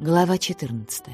Глава 14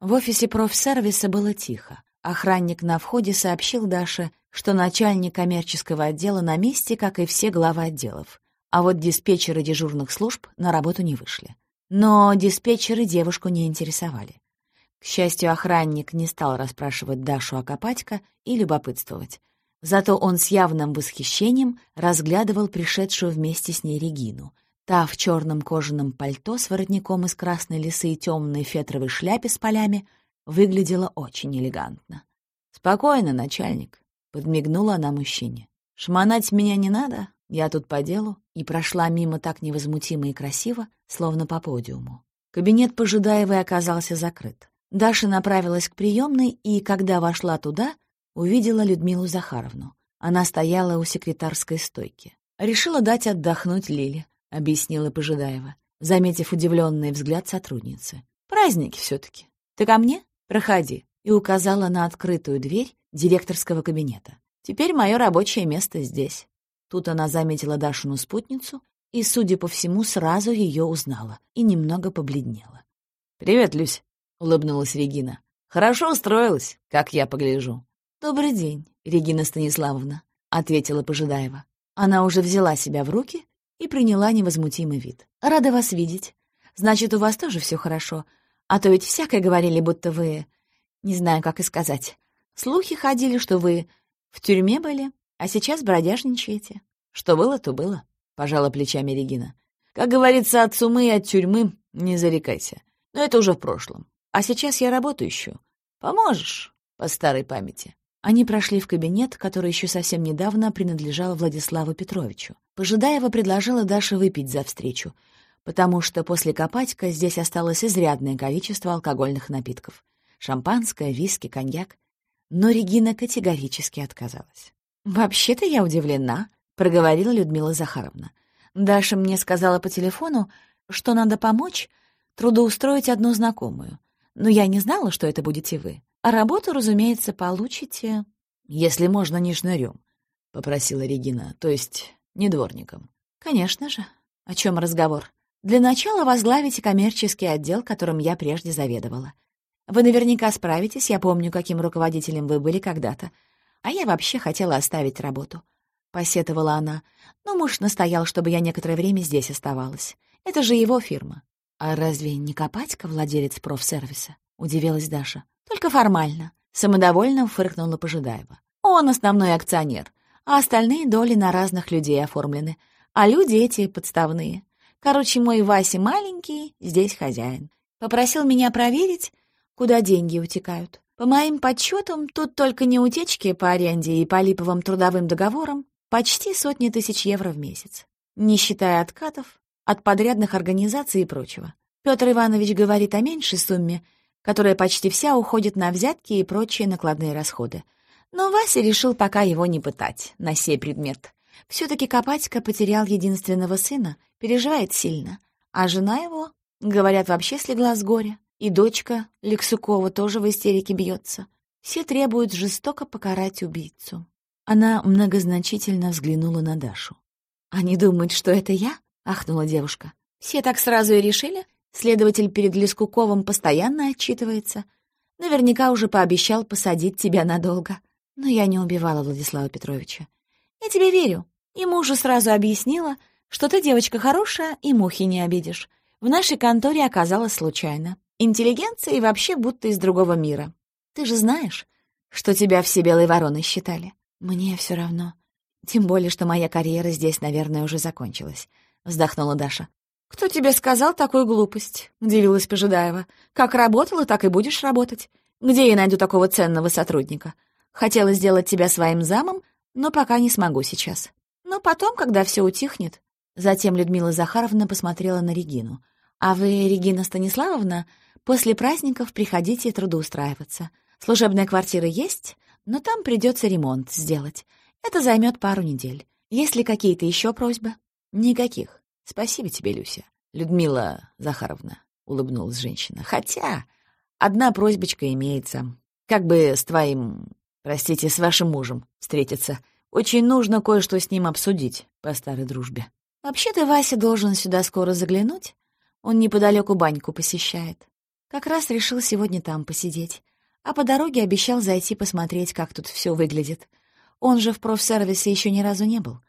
В офисе профсервиса было тихо. Охранник на входе сообщил Даше, что начальник коммерческого отдела на месте, как и все главы отделов. А вот диспетчеры дежурных служб на работу не вышли. Но диспетчеры девушку не интересовали. К счастью, охранник не стал расспрашивать Дашу о Копатько и любопытствовать. Зато он с явным восхищением разглядывал пришедшую вместе с ней Регину. Та в черном кожаном пальто с воротником из красной лисы и темной фетровой шляпе с полями выглядела очень элегантно. «Спокойно, начальник», — подмигнула она мужчине. «Шмонать меня не надо, я тут по делу и прошла мимо так невозмутимо и красиво, словно по подиуму. Кабинет Пожидаевой оказался закрыт. Даша направилась к приемной и, когда вошла туда, увидела Людмилу Захаровну. Она стояла у секретарской стойки. «Решила дать отдохнуть Лиле», — объяснила Пожидаева, заметив удивленный взгляд сотрудницы. «Праздники все-таки. Ты ко мне? Проходи», и указала на открытую дверь директорского кабинета. «Теперь мое рабочее место здесь». Тут она заметила Дашину спутницу и, судя по всему, сразу ее узнала и немного побледнела. «Привет, Люсь», — улыбнулась Регина. «Хорошо устроилась, как я погляжу». «Добрый день, Регина Станиславовна», — ответила Пожидаева. Она уже взяла себя в руки и приняла невозмутимый вид. «Рада вас видеть. Значит, у вас тоже все хорошо. А то ведь всякое говорили, будто вы... Не знаю, как и сказать. Слухи ходили, что вы в тюрьме были, а сейчас бродяжничаете. Что было, то было, — пожала плечами Регина. Как говорится, от сумы и от тюрьмы не зарекайся. Но это уже в прошлом. А сейчас я работу ищу. Поможешь, по старой памяти. Они прошли в кабинет, который еще совсем недавно принадлежал Владиславу Петровичу. Пожидаева предложила Даше выпить за встречу, потому что после Копатька здесь осталось изрядное количество алкогольных напитков. Шампанское, виски, коньяк. Но Регина категорически отказалась. «Вообще-то я удивлена», — проговорила Людмила Захаровна. «Даша мне сказала по телефону, что надо помочь трудоустроить одну знакомую. Но я не знала, что это будете вы. А работу, разумеется, получите...» «Если можно, не шнырем», — попросила Регина, то есть не дворником. «Конечно же. О чем разговор? Для начала возглавите коммерческий отдел, которым я прежде заведовала. Вы наверняка справитесь, я помню, каким руководителем вы были когда-то. А я вообще хотела оставить работу. Посетовала она. Но муж настоял, чтобы я некоторое время здесь оставалась. Это же его фирма. А разве не Копатько владелец профсервиса? Удивилась Даша. Только формально. Самодовольно фыркнула Пожидаева. Он основной акционер, а остальные доли на разных людей оформлены. А люди эти подставные. Короче, мой Вася маленький, здесь хозяин. Попросил меня проверить, куда деньги утекают. По моим подсчетам, тут только не утечки по аренде и по липовым трудовым договорам, почти сотни тысяч евро в месяц, не считая откатов от подрядных организаций и прочего. Петр Иванович говорит о меньшей сумме, которая почти вся уходит на взятки и прочие накладные расходы. Но Вася решил пока его не пытать на сей предмет. Все-таки Копатько потерял единственного сына, переживает сильно, а жена его, говорят, вообще слегла с горя. И дочка Лексукова тоже в истерике бьется. Все требуют жестоко покарать убийцу. Она многозначительно взглянула на Дашу. «Они думают, что это я?» — ахнула девушка. «Все так сразу и решили? Следователь перед Лескуковым постоянно отчитывается. Наверняка уже пообещал посадить тебя надолго. Но я не убивала Владислава Петровича. Я тебе верю. Ему уже сразу объяснила, что ты девочка хорошая и мухи не обидишь. В нашей конторе оказалось случайно. Интеллигенция и вообще будто из другого мира. Ты же знаешь, что тебя все белые вороны считали. Мне все равно. Тем более, что моя карьера здесь, наверное, уже закончилась. Вздохнула Даша. «Кто тебе сказал такую глупость?» — удивилась Пожидаева. «Как работала, так и будешь работать. Где я найду такого ценного сотрудника? Хотела сделать тебя своим замом, но пока не смогу сейчас. Но потом, когда все утихнет...» Затем Людмила Захаровна посмотрела на Регину. «А вы, Регина Станиславовна, После праздников приходите трудоустраиваться. Служебная квартира есть, но там придется ремонт сделать. Это займет пару недель. Есть ли какие-то еще просьбы? Никаких. Спасибо тебе, Люся. Людмила Захаровна, улыбнулась женщина. Хотя одна просьбочка имеется. Как бы с твоим, простите, с вашим мужем встретиться. Очень нужно кое-что с ним обсудить по старой дружбе. Вообще-то Вася должен сюда скоро заглянуть, Он неподалеку баньку посещает. Как раз решил сегодня там посидеть. А по дороге обещал зайти посмотреть, как тут все выглядит. Он же в профсервисе еще ни разу не был.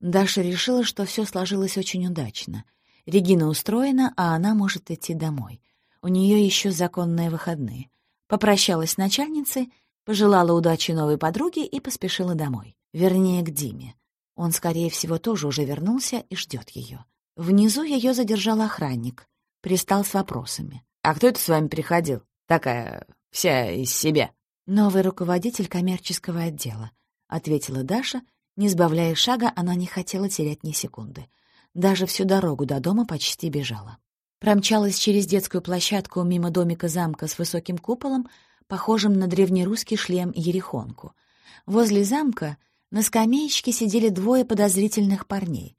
Даша решила, что все сложилось очень удачно. Регина устроена, а она может идти домой. У нее еще законные выходные. Попрощалась с начальницей, пожелала удачи новой подруге и поспешила домой. Вернее, к Диме. Он, скорее всего, тоже уже вернулся и ждет ее. Внизу ее задержал охранник. Пристал с вопросами. «А кто это с вами приходил? Такая вся из себя». «Новый руководитель коммерческого отдела», — ответила Даша. Не сбавляя шага, она не хотела терять ни секунды. Даже всю дорогу до дома почти бежала. Промчалась через детскую площадку мимо домика замка с высоким куполом, похожим на древнерусский шлем Ерехонку. Возле замка на скамеечке сидели двое подозрительных парней.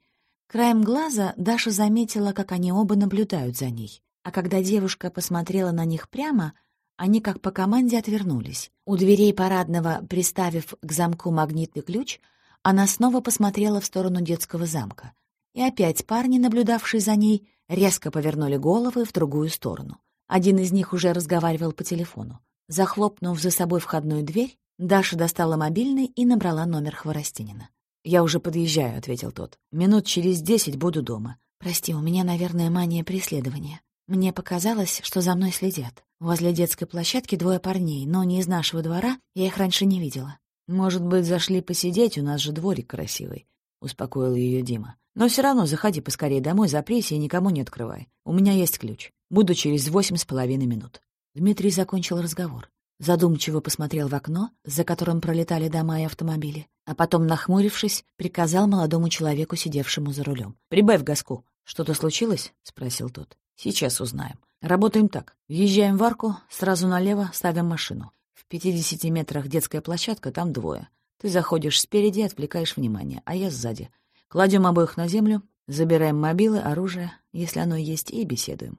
Краем глаза Даша заметила, как они оба наблюдают за ней. А когда девушка посмотрела на них прямо, они как по команде отвернулись. У дверей парадного, приставив к замку магнитный ключ, она снова посмотрела в сторону детского замка. И опять парни, наблюдавшие за ней, резко повернули головы в другую сторону. Один из них уже разговаривал по телефону. Захлопнув за собой входную дверь, Даша достала мобильный и набрала номер Хворостинина. «Я уже подъезжаю», — ответил тот. «Минут через десять буду дома. Прости, у меня, наверное, мания преследования. Мне показалось, что за мной следят. Возле детской площадки двое парней, но не из нашего двора, я их раньше не видела. Может быть, зашли посидеть, у нас же дворик красивый», — успокоил ее Дима. «Но все равно заходи поскорее домой, запрись и никому не открывай. У меня есть ключ. Буду через восемь с половиной минут». Дмитрий закончил разговор. Задумчиво посмотрел в окно, за которым пролетали дома и автомобили, а потом, нахмурившись, приказал молодому человеку, сидевшему за рулем. «Прибавь газку». «Что-то случилось?» — спросил тот. «Сейчас узнаем. Работаем так. Въезжаем в арку, сразу налево ставим машину. В 50 метрах детская площадка, там двое. Ты заходишь спереди, отвлекаешь внимание, а я сзади. Кладем обоих на землю, забираем мобилы, оружие, если оно есть, и беседуем.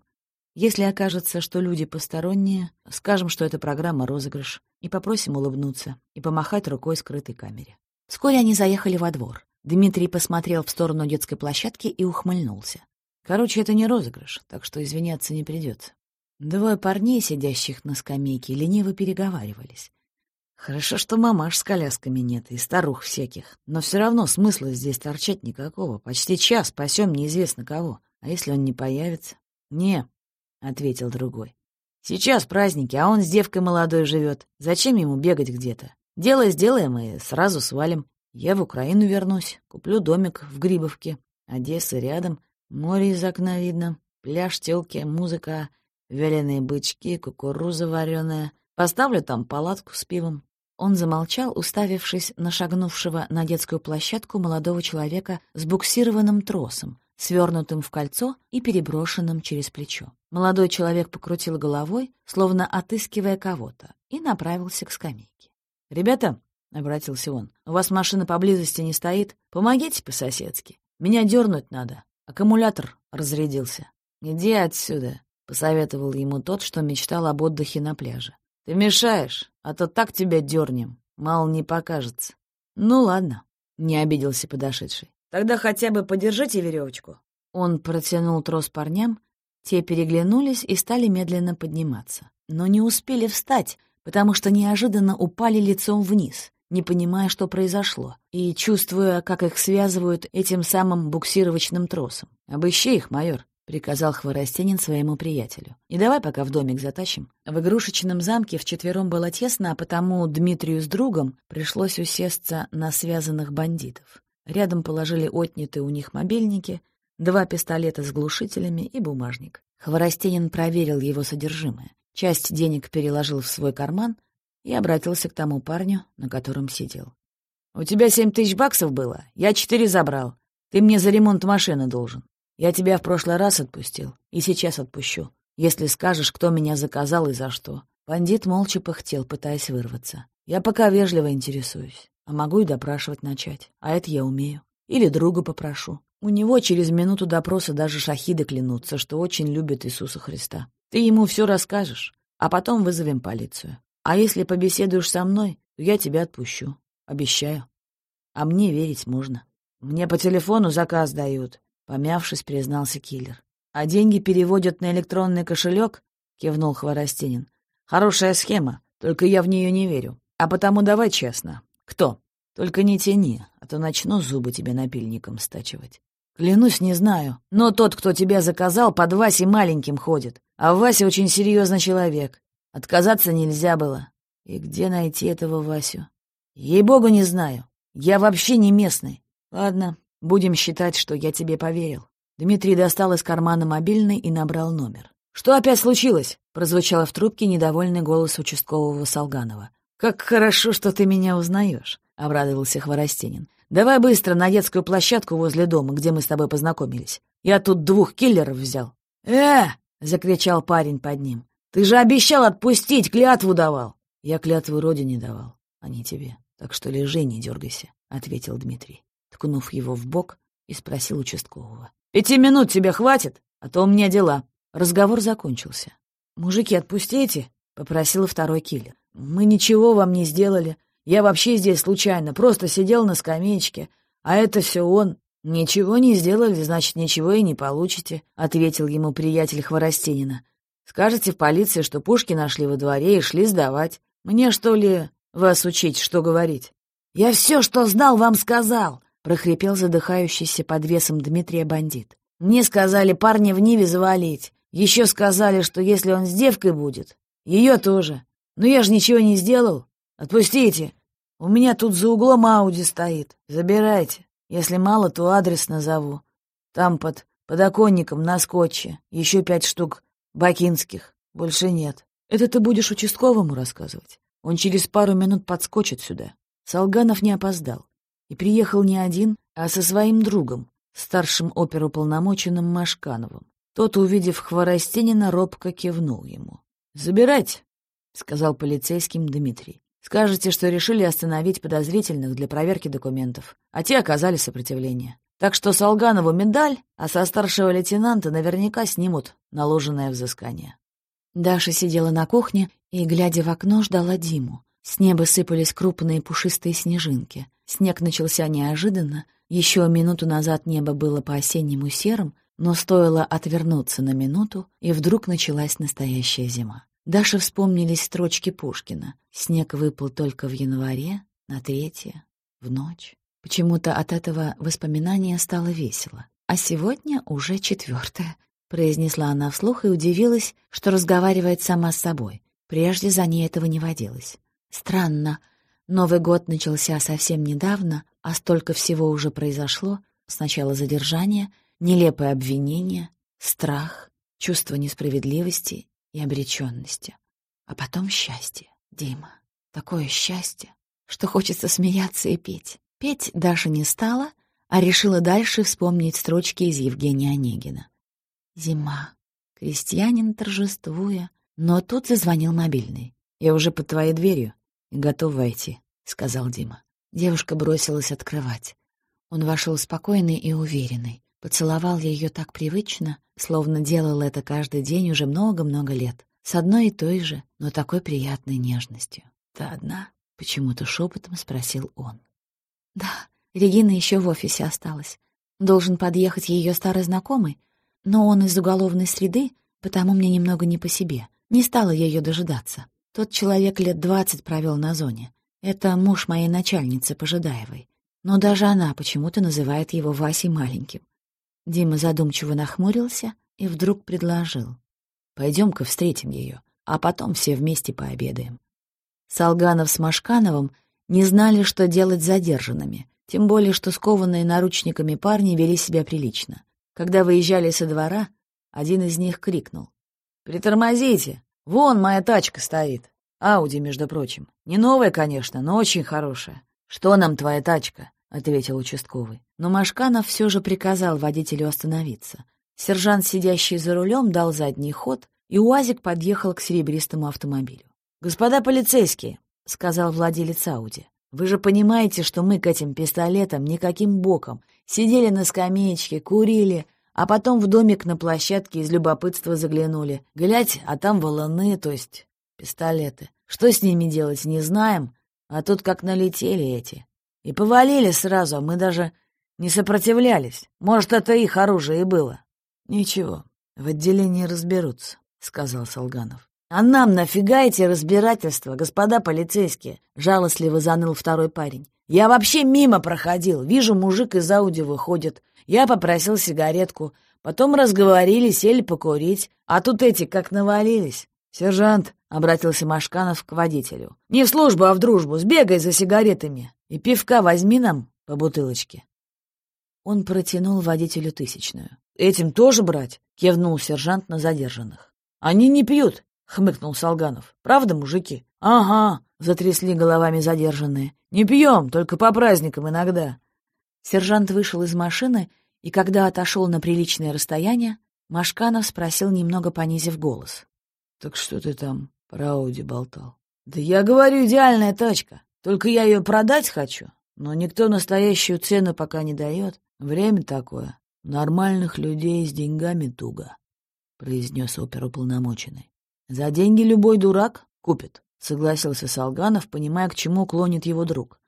Если окажется, что люди посторонние, скажем, что это программа «Розыгрыш», и попросим улыбнуться и помахать рукой скрытой камере. Вскоре они заехали во двор. Дмитрий посмотрел в сторону детской площадки и ухмыльнулся. Короче, это не розыгрыш, так что извиняться не придется. Двое парней, сидящих на скамейке, лениво переговаривались. Хорошо, что мамаш с колясками нет и старух всяких, но все равно смысла здесь торчать никакого. Почти час спасем неизвестно кого. А если он не появится? Не, ответил другой. «Сейчас праздники, а он с девкой молодой живет. Зачем ему бегать где-то? Дело сделаем и сразу свалим. Я в Украину вернусь, куплю домик в Грибовке. Одесса рядом, море из окна видно, пляж, телки, музыка, вяленые бычки, кукуруза вареная. Поставлю там палатку с пивом». Он замолчал, уставившись на шагнувшего на детскую площадку молодого человека с буксированным тросом, свернутым в кольцо и переброшенным через плечо. Молодой человек покрутил головой, словно отыскивая кого-то, и направился к скамейке. «Ребята», — обратился он, — «у вас машина поблизости не стоит? Помогите по-соседски. Меня дернуть надо. Аккумулятор разрядился». «Иди отсюда», — посоветовал ему тот, что мечтал об отдыхе на пляже. «Ты мешаешь, а то так тебя дернем, мало не покажется». «Ну ладно», — не обиделся подошедший. Тогда хотя бы подержите веревочку. Он протянул трос парням, те переглянулись и стали медленно подниматься. Но не успели встать, потому что неожиданно упали лицом вниз, не понимая, что произошло, и чувствуя, как их связывают этим самым буксировочным тросом. «Обыщи их, майор», — приказал Хворостенин своему приятелю. «И давай пока в домик затащим». В игрушечном замке вчетвером было тесно, а потому Дмитрию с другом пришлось усесться на связанных бандитов. Рядом положили отнятые у них мобильники, два пистолета с глушителями и бумажник. Хворостенин проверил его содержимое. Часть денег переложил в свой карман и обратился к тому парню, на котором сидел. «У тебя семь тысяч баксов было? Я четыре забрал. Ты мне за ремонт машины должен. Я тебя в прошлый раз отпустил и сейчас отпущу, если скажешь, кто меня заказал и за что». Бандит молча пыхтел, пытаясь вырваться. «Я пока вежливо интересуюсь. А могу и допрашивать начать. А это я умею. Или друга попрошу. У него через минуту допроса даже шахиды клянутся, что очень любят Иисуса Христа. Ты ему все расскажешь, а потом вызовем полицию. А если побеседуешь со мной, то я тебя отпущу. Обещаю. А мне верить можно. Мне по телефону заказ дают, помявшись, признался киллер. а деньги переводят на электронный кошелек? кивнул Хворостинин. Хорошая схема, только я в нее не верю. А потому давай честно. Кто? Только не тяни, а то начну зубы тебе напильником стачивать. Клянусь, не знаю. Но тот, кто тебя заказал, под Васей маленьким ходит. А Вася очень серьезный человек. Отказаться нельзя было. И где найти этого Васю? Ей-богу, не знаю. Я вообще не местный. Ладно, будем считать, что я тебе поверил. Дмитрий достал из кармана мобильный и набрал номер. «Что опять случилось?» — прозвучало в трубке недовольный голос участкового Солганова. «Как хорошо, что ты меня узнаешь», — обрадовался Хворостинин. «Давай быстро на детскую площадку возле дома, где мы с тобой познакомились. Я тут двух киллеров взял». «Э!» — закричал парень под ним. «Ты же обещал отпустить, клятву давал!» «Я клятву родине давал, а не тебе. Так что лежи, не дергайся», — ответил Дмитрий, ткнув его в бок и спросил участкового. «Пяти минут тебе хватит, а то у меня дела». Разговор закончился. «Мужики, отпустите», — попросил второй киллер. «Мы ничего вам не сделали. Я вообще здесь случайно, просто сидел на скамеечке. А это все он. Ничего не сделали, значит, ничего и не получите», — ответил ему приятель Хворостинина. «Скажете в полиции, что пушки нашли во дворе и шли сдавать. Мне, что ли, вас учить, что говорить?» «Я все, что знал, вам сказал», — прохрипел задыхающийся под весом Дмитрия бандит. «Мне сказали парня в Ниве завалить. Еще сказали, что если он с девкой будет, ее тоже. Но я же ничего не сделал. Отпустите. У меня тут за углом Ауди стоит. Забирайте. Если мало, то адрес назову. Там под подоконником на скотче. Еще пять штук бакинских. Больше нет. Это ты будешь участковому рассказывать. Он через пару минут подскочит сюда. Солганов не опоздал. И приехал не один, а со своим другом, старшим оперуполномоченным Машкановым. Тот, увидев Хворостенина, робко кивнул ему. «Забирайте», — сказал полицейским Дмитрий. «Скажете, что решили остановить подозрительных для проверки документов, а те оказали сопротивление. Так что Солганову медаль, а со старшего лейтенанта наверняка снимут наложенное взыскание». Даша сидела на кухне и, глядя в окно, ждала Диму. С неба сыпались крупные пушистые снежинки. Снег начался неожиданно. Еще минуту назад небо было по-осеннему серым, но стоило отвернуться на минуту, и вдруг началась настоящая зима. Даша вспомнились строчки Пушкина. Снег выпал только в январе, на третье, в ночь. Почему-то от этого воспоминания стало весело. А сегодня уже четвертое, произнесла она вслух и удивилась, что разговаривает сама с собой. Прежде за ней этого не водилось. Странно. Новый год начался совсем недавно, а столько всего уже произошло. Сначала задержание, нелепое обвинение, страх, чувство несправедливости и обреченности. А потом счастье. Дима, такое счастье, что хочется смеяться и петь. Петь Даша не стала, а решила дальше вспомнить строчки из Евгения Онегина. «Зима. Крестьянин торжествуя». Но тут зазвонил мобильный. «Я уже под твоей дверью готов войти», — сказал Дима. Девушка бросилась открывать. Он вошел спокойный и уверенный. Поцеловал ее так привычно, словно делал это каждый день уже много-много лет, с одной и той же, но такой приятной нежностью. «Ты одна?» — почему-то шепотом спросил он. «Да, Регина еще в офисе осталась. Должен подъехать ее старый знакомый, но он из уголовной среды, потому мне немного не по себе. Не стала ее дожидаться. Тот человек лет двадцать провел на зоне. Это муж моей начальницы Пожидаевой. Но даже она почему-то называет его Васей маленьким. Дима задумчиво нахмурился и вдруг предложил. «Пойдем-ка встретим ее, а потом все вместе пообедаем». Солганов с Машкановым не знали, что делать с задержанными, тем более, что скованные наручниками парни вели себя прилично. Когда выезжали со двора, один из них крикнул. «Притормозите! Вон моя тачка стоит! Ауди, между прочим. Не новая, конечно, но очень хорошая. Что нам твоя тачка?» — ответил участковый. Но Машканов все же приказал водителю остановиться. Сержант, сидящий за рулем, дал задний ход, и УАЗик подъехал к серебристому автомобилю. «Господа полицейские», — сказал владелец Ауди, — «вы же понимаете, что мы к этим пистолетам никаким боком сидели на скамеечке, курили, а потом в домик на площадке из любопытства заглянули. Глядь, а там волоны, то есть пистолеты. Что с ними делать, не знаем, а тут как налетели эти. И повалили сразу, а мы даже не сопротивлялись. Может, это их оружие и было. Ничего, В отделении разберутся, — сказал Солганов. «А нам нафига эти разбирательства, господа полицейские?» — жалостливо заныл второй парень. «Я вообще мимо проходил. Вижу, мужик из Ауди выходит. Я попросил сигаретку. Потом разговорили, сели покурить. А тут эти как навалились. «Сержант», — обратился Машканов к водителю, — «не в службу, а в дружбу. Сбегай за сигаретами. И пивка возьми нам по бутылочке». Он протянул водителю тысячную. «Этим тоже брать?» — кивнул сержант на задержанных. «Они не пьют», — хмыкнул Солганов. «Правда, мужики?» «Ага», — затрясли головами задержанные. «Не пьем, только по праздникам иногда». Сержант вышел из машины, и когда отошел на приличное расстояние, Машканов спросил, немного понизив голос. «Так что ты там про Ауди болтал?» «Да я говорю, идеальная тачка. Только я ее продать хочу. Но никто настоящую цену пока не дает. Время такое. Нормальных людей с деньгами туго», — произнес оперуполномоченный. «За деньги любой дурак купит», — согласился Солганов, понимая, к чему клонит его друг.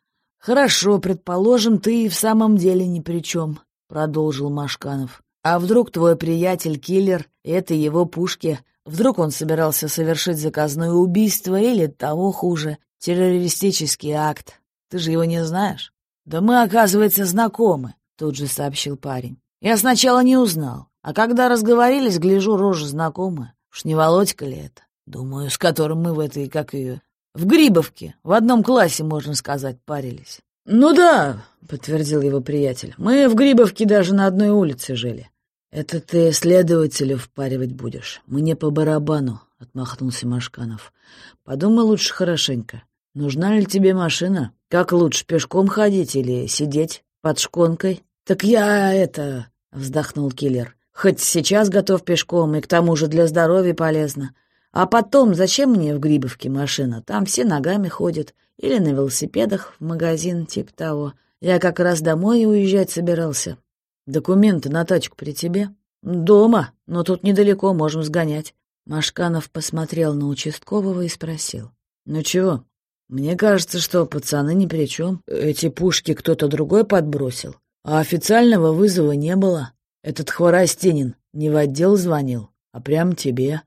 «Хорошо, предположим, ты и в самом деле ни при чем», — продолжил Машканов. «А вдруг твой приятель-киллер — это его пушки Вдруг он собирался совершить заказное убийство или, того хуже, террористический акт. Ты же его не знаешь? Да мы, оказывается, знакомы, тут же сообщил парень. Я сначала не узнал, а когда разговорились, гляжу, рожа знакомая. Уж не Володька ли это? Думаю, с которым мы в этой, как ее, в Грибовке, в одном классе, можно сказать, парились. «Ну да», — подтвердил его приятель, — «мы в Грибовке даже на одной улице жили. «Это ты следователя впаривать будешь. Мне по барабану», — отмахнулся Машканов. «Подумай лучше хорошенько. Нужна ли тебе машина? Как лучше, пешком ходить или сидеть под шконкой?» «Так я это...» — вздохнул киллер. «Хоть сейчас готов пешком, и к тому же для здоровья полезно. А потом, зачем мне в Грибовке машина? Там все ногами ходят. Или на велосипедах в магазин, типа того. Я как раз домой уезжать собирался. «Документы на тачку при тебе?» «Дома, но тут недалеко, можем сгонять». Машканов посмотрел на участкового и спросил. «Ну чего? Мне кажется, что пацаны ни при чем. Эти пушки кто-то другой подбросил, а официального вызова не было. Этот Хворостинин не в отдел звонил, а прям тебе.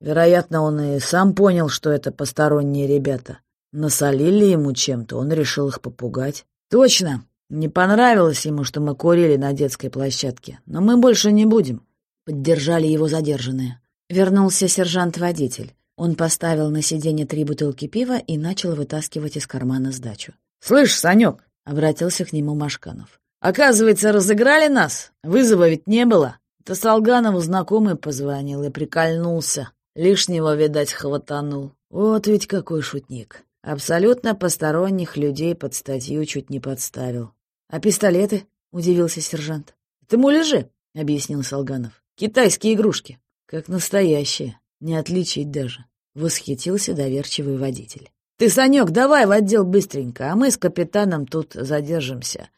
Вероятно, он и сам понял, что это посторонние ребята. Насолили ему чем-то, он решил их попугать. Точно, не понравилось ему, что мы курили на детской площадке, но мы больше не будем. Поддержали его задержанные. Вернулся сержант-водитель. Он поставил на сиденье три бутылки пива и начал вытаскивать из кармана сдачу. «Слышь, Санек!» — обратился к нему Машканов. «Оказывается, разыграли нас? Вызова ведь не было. Это Солганову знакомый позвонил и прикольнулся. Лишнего, видать, хватанул. Вот ведь какой шутник. Абсолютно посторонних людей под статью чуть не подставил. «А пистолеты?» — удивился сержант. «Это муляжи», — объяснил Солганов. «Китайские игрушки. Как настоящие. Не отличить даже». Восхитился доверчивый водитель. «Ты, Санек, давай в отдел быстренько, а мы с капитаном тут задержимся.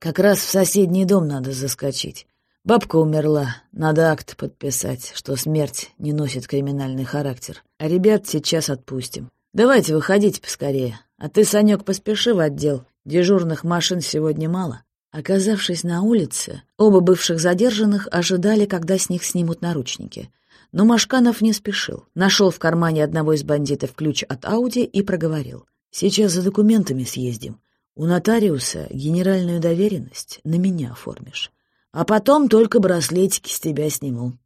Как раз в соседний дом надо заскочить. Бабка умерла, надо акт подписать, что смерть не носит криминальный характер. А ребят сейчас отпустим. Давайте выходите поскорее. А ты, Санек, поспеши в отдел Дежурных машин сегодня мало. Оказавшись на улице, оба бывших задержанных ожидали, когда с них снимут наручники. Но Машканов не спешил. Нашел в кармане одного из бандитов ключ от Ауди и проговорил. «Сейчас за документами съездим. У нотариуса генеральную доверенность на меня оформишь. А потом только браслетики с тебя сниму».